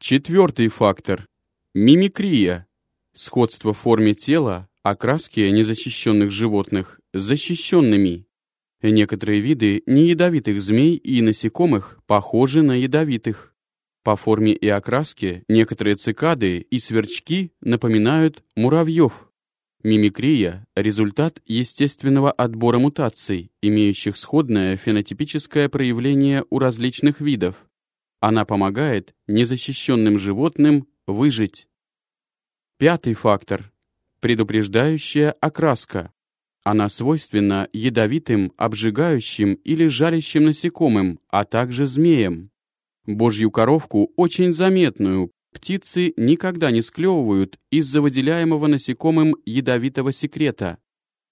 Четвертый фактор – мимикрия. Сходство в форме тела, окраски незащищенных животных с защищенными. Некоторые виды неядовитых змей и насекомых похожи на ядовитых. По форме и окраске некоторые цикады и сверчки напоминают муравьев. Мимикрия – результат естественного отбора мутаций, имеющих сходное фенотипическое проявление у различных видов. Она помогает незащищенным животным выжить. Пятый фактор – предупреждающая окраска. Она свойственна ядовитым, обжигающим или жалящим насекомым, а также змеям. Божью коровку, очень заметную, птицы никогда не склевывают из-за выделяемого насекомым ядовитого секрета.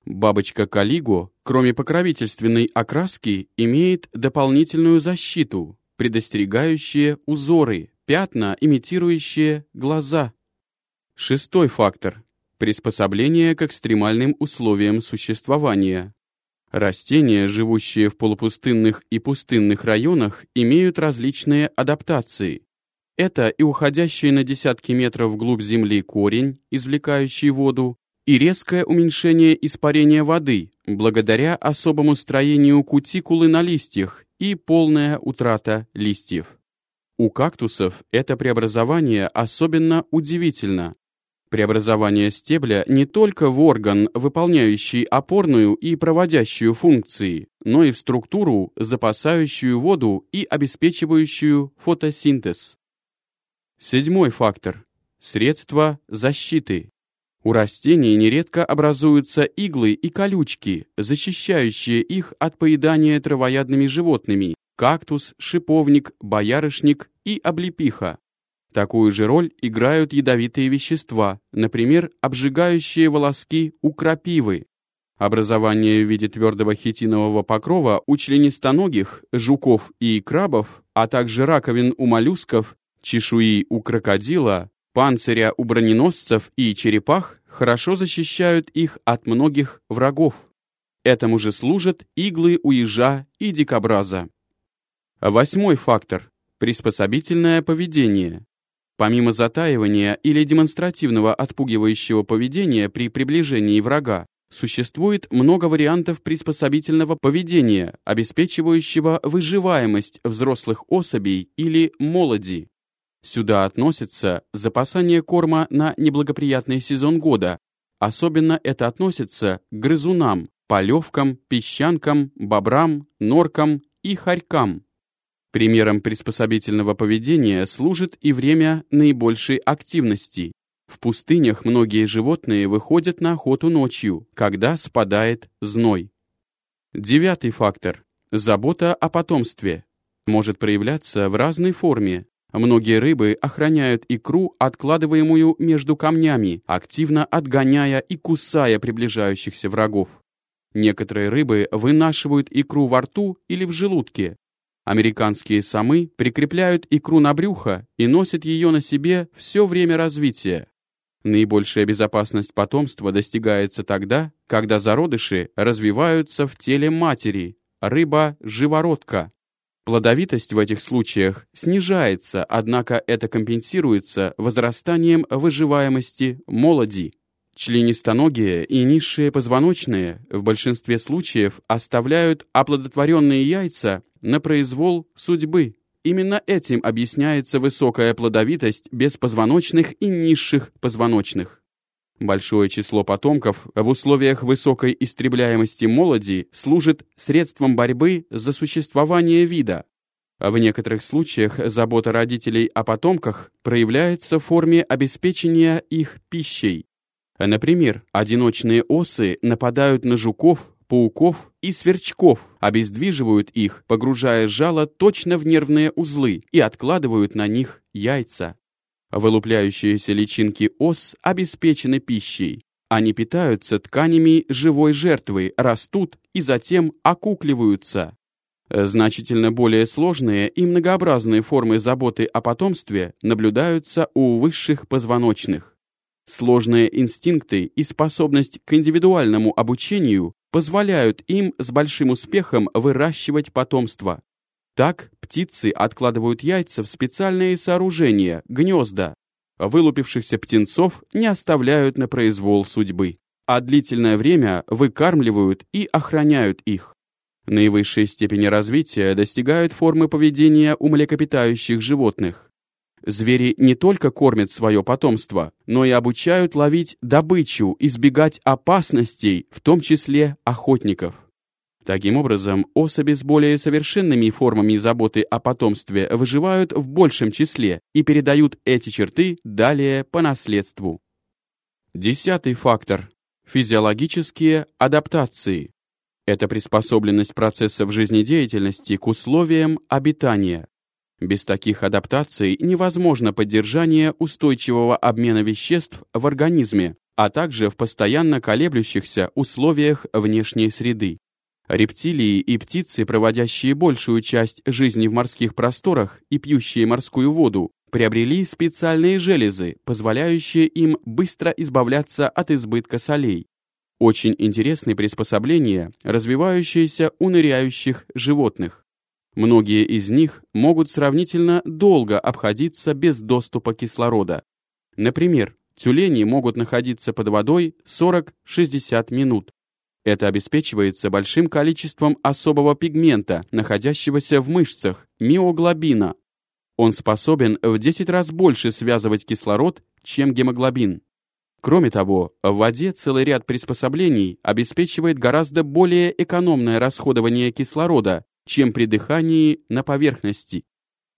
Бабочка Калиго, кроме покровительственной окраски, имеет дополнительную защиту, предостерегающие узоры, пятна, имитирующие глаза. Шестой фактор – приспособление к экстремальным условиям существования. Растения, живущие в полупустынных и пустынных районах, имеют различные адаптации. Это и уходящий на десятки метров вглубь земли корень, извлекающий воду, и резкое уменьшение испарения воды благодаря особому строению кутикулы на листьях и полная утрата листьев. У кактусов это преобразование особенно удивительно. Преобразование стебля не только в орган, выполняющий опорную и проводящую функции, но и в структуру, запасающую воду и обеспечивающую фотосинтез. Седьмой фактор. Средства защиты. У растений нередко образуются иглы и колючки, защищающие их от поедания травоядными животными – кактус, шиповник, боярышник и облепиха. Такую же роль играют ядовитые вещества, например, обжигающие волоски у крапивы. Образование в виде твердого хитинового покрова у членистоногих, жуков и крабов, а также раковин у моллюсков, чешуи у крокодила, панциря у броненосцев и черепах хорошо защищают их от многих врагов. Этому же служат иглы у ежа и дикобраза. Восьмой фактор – приспособительное поведение. Помимо затаивания или демонстративного отпугивающего поведения при приближении врага, существует много вариантов приспособительного поведения, обеспечивающего выживаемость взрослых особей или молоди. Сюда относится запасание корма на неблагоприятный сезон года. Особенно это относится к грызунам, полевкам, песчанкам, бобрам, норкам и хорькам. Примером приспособительного поведения служит и время наибольшей активности. В пустынях многие животные выходят на охоту ночью, когда спадает зной. Девятый фактор – забота о потомстве. Может проявляться в разной форме. Многие рыбы охраняют икру, откладываемую между камнями, активно отгоняя и кусая приближающихся врагов. Некоторые рыбы вынашивают икру во рту или в желудке, Американские самы прикрепляют икру на брюхо и носят ее на себе все время развития. Наибольшая безопасность потомства достигается тогда, когда зародыши развиваются в теле матери, рыба-живородка. Плодовитость в этих случаях снижается, однако это компенсируется возрастанием выживаемости молоди. Членистоногие и низшие позвоночные в большинстве случаев оставляют оплодотворенные яйца на произвол судьбы. Именно этим объясняется высокая плодовитость беспозвоночных и низших позвоночных. Большое число потомков в условиях высокой истребляемости молоди служит средством борьбы за существование вида. В некоторых случаях забота родителей о потомках проявляется в форме обеспечения их пищей. Например, одиночные осы нападают на жуков, пауков и сверчков, обездвиживают их, погружая жало точно в нервные узлы и откладывают на них яйца. Вылупляющиеся личинки ос обеспечены пищей. Они питаются тканями живой жертвы, растут и затем окукливаются. Значительно более сложные и многообразные формы заботы о потомстве наблюдаются у высших позвоночных. Сложные инстинкты и способность к индивидуальному обучению позволяют им с большим успехом выращивать потомство. Так птицы откладывают яйца в специальные сооружения, гнезда. Вылупившихся птенцов не оставляют на произвол судьбы, а длительное время выкармливают и охраняют их. Наивысшей степени развития достигают формы поведения у млекопитающих животных. Звери не только кормят свое потомство, но и обучают ловить добычу, избегать опасностей, в том числе охотников. Таким образом, особи с более совершенными формами заботы о потомстве выживают в большем числе и передают эти черты далее по наследству. Десятый фактор – физиологические адаптации. Это приспособленность процессов жизнедеятельности к условиям обитания. Без таких адаптаций невозможно поддержание устойчивого обмена веществ в организме, а также в постоянно колеблющихся условиях внешней среды. Рептилии и птицы, проводящие большую часть жизни в морских просторах и пьющие морскую воду, приобрели специальные железы, позволяющие им быстро избавляться от избытка солей. Очень интересны приспособления, развивающиеся у ныряющих животных. Многие из них могут сравнительно долго обходиться без доступа кислорода. Например, тюлени могут находиться под водой 40-60 минут. Это обеспечивается большим количеством особого пигмента, находящегося в мышцах, миоглобина. Он способен в 10 раз больше связывать кислород, чем гемоглобин. Кроме того, в воде целый ряд приспособлений обеспечивает гораздо более экономное расходование кислорода, чем при дыхании на поверхности.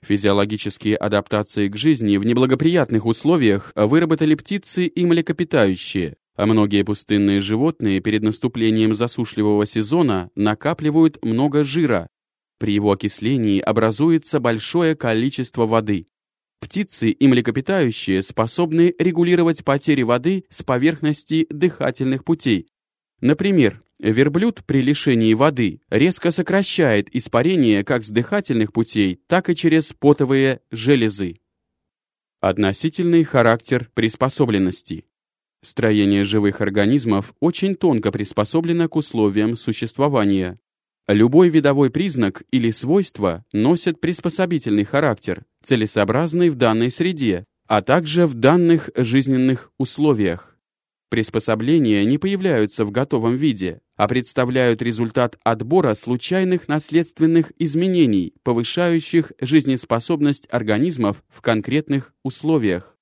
Физиологические адаптации к жизни в неблагоприятных условиях выработали птицы и млекопитающие, а многие пустынные животные перед наступлением засушливого сезона накапливают много жира. При его окислении образуется большое количество воды. Птицы и млекопитающие способны регулировать потери воды с поверхности дыхательных путей. Например, верблюд при лишении воды резко сокращает испарение как с дыхательных путей, так и через потовые железы. Относительный характер приспособленности. Строение живых организмов очень тонко приспособлено к условиям существования. Любой видовой признак или свойство носит приспособительный характер, целесообразный в данной среде, а также в данных жизненных условиях. Приспособления не появляются в готовом виде, а представляют результат отбора случайных наследственных изменений, повышающих жизнеспособность организмов в конкретных условиях.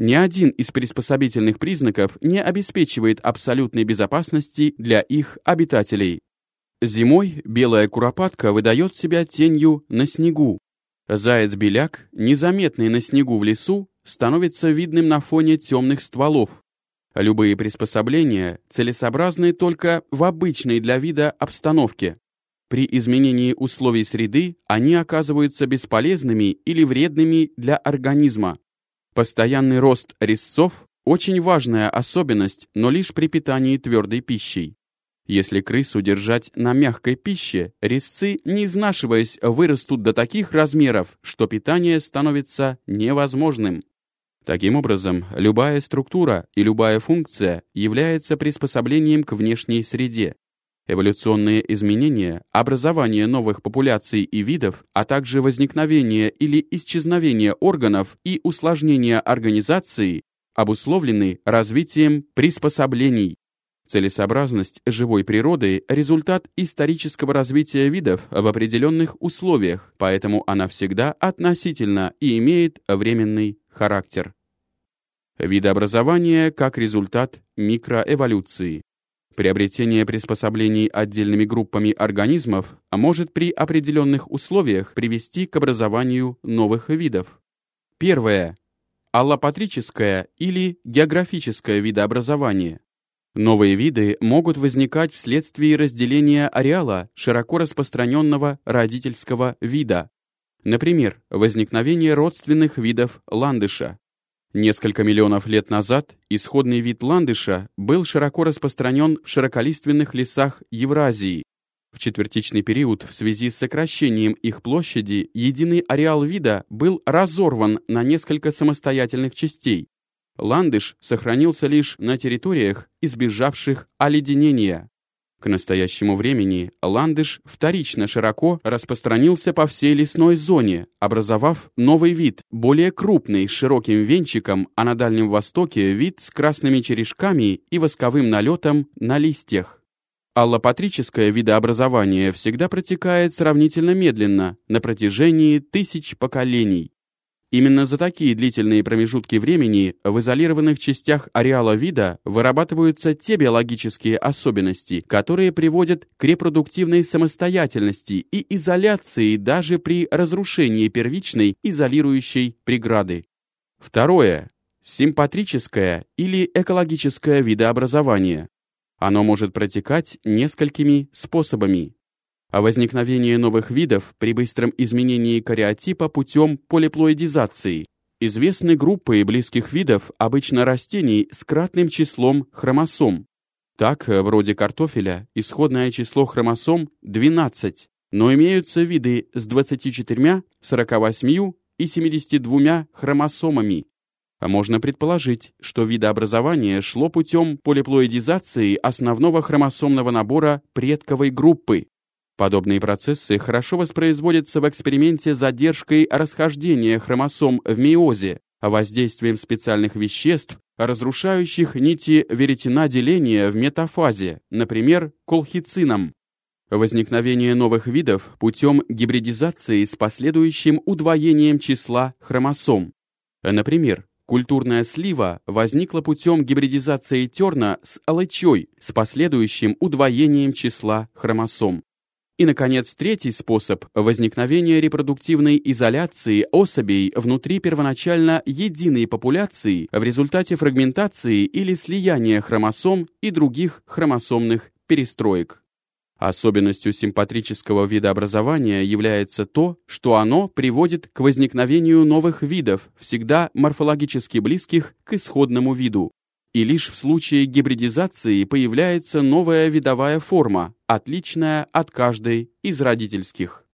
Ни один из приспособительных признаков не обеспечивает абсолютной безопасности для их обитателей. Зимой белая куропатка выдает себя тенью на снегу. Заяц-беляк, незаметный на снегу в лесу, становится видным на фоне темных стволов. Любые приспособления целесообразны только в обычной для вида обстановке. При изменении условий среды они оказываются бесполезными или вредными для организма. Постоянный рост резцов – очень важная особенность, но лишь при питании твердой пищей. Если крысу держать на мягкой пище, резцы, не изнашиваясь, вырастут до таких размеров, что питание становится невозможным. Таким образом, любая структура и любая функция является приспособлением к внешней среде. Эволюционные изменения, образование новых популяций и видов, а также возникновение или исчезновение органов и усложнение организации обусловлены развитием приспособлений. Целесообразность живой природы – результат исторического развития видов в определенных условиях, поэтому она всегда относительно и имеет временный характер. Видообразование как результат микроэволюции. Приобретение приспособлений отдельными группами организмов может при определенных условиях привести к образованию новых видов. Первое. Аллопатрическое или географическое видообразование. Новые виды могут возникать вследствие разделения ареала широко распространенного родительского вида. Например, возникновение родственных видов ландыша. Несколько миллионов лет назад исходный вид ландыша был широко распространен в широколиственных лесах Евразии. В четвертичный период в связи с сокращением их площади единый ареал вида был разорван на несколько самостоятельных частей, ландыш сохранился лишь на территориях, избежавших оледенения. К настоящему времени ландыш вторично широко распространился по всей лесной зоне, образовав новый вид, более крупный, с широким венчиком, а на Дальнем Востоке вид с красными черешками и восковым налетом на листьях. Аллопатрическое видообразование всегда протекает сравнительно медленно, на протяжении тысяч поколений. Именно за такие длительные промежутки времени в изолированных частях ареала вида вырабатываются те биологические особенности, которые приводят к репродуктивной самостоятельности и изоляции даже при разрушении первичной изолирующей преграды. Второе. Симпатрическое или экологическое видообразование. Оно может протекать несколькими способами о возникновении новых видов при быстром изменении кариотипа путем полиплоидизации. Известны группы близких видов, обычно растений, с кратным числом хромосом. Так, вроде картофеля, исходное число хромосом 12, но имеются виды с 24, 48 и 72 хромосомами. А можно предположить, что видообразование шло путем полиплоидизации основного хромосомного набора предковой группы. Подобные процессы хорошо воспроизводятся в эксперименте задержкой расхождения хромосом в мейозе, воздействием специальных веществ, разрушающих нити веретена деления в метафазе, например, колхицином. Возникновение новых видов путем гибридизации с последующим удвоением числа хромосом. Например, культурная слива возникла путем гибридизации терна с алычой с последующим удвоением числа хромосом. И, наконец, третий способ – возникновения репродуктивной изоляции особей внутри первоначально единой популяции в результате фрагментации или слияния хромосом и других хромосомных перестроек. Особенностью симпатрического видообразования является то, что оно приводит к возникновению новых видов, всегда морфологически близких к исходному виду, и лишь в случае гибридизации появляется новая видовая форма, отличная от каждой из родительских.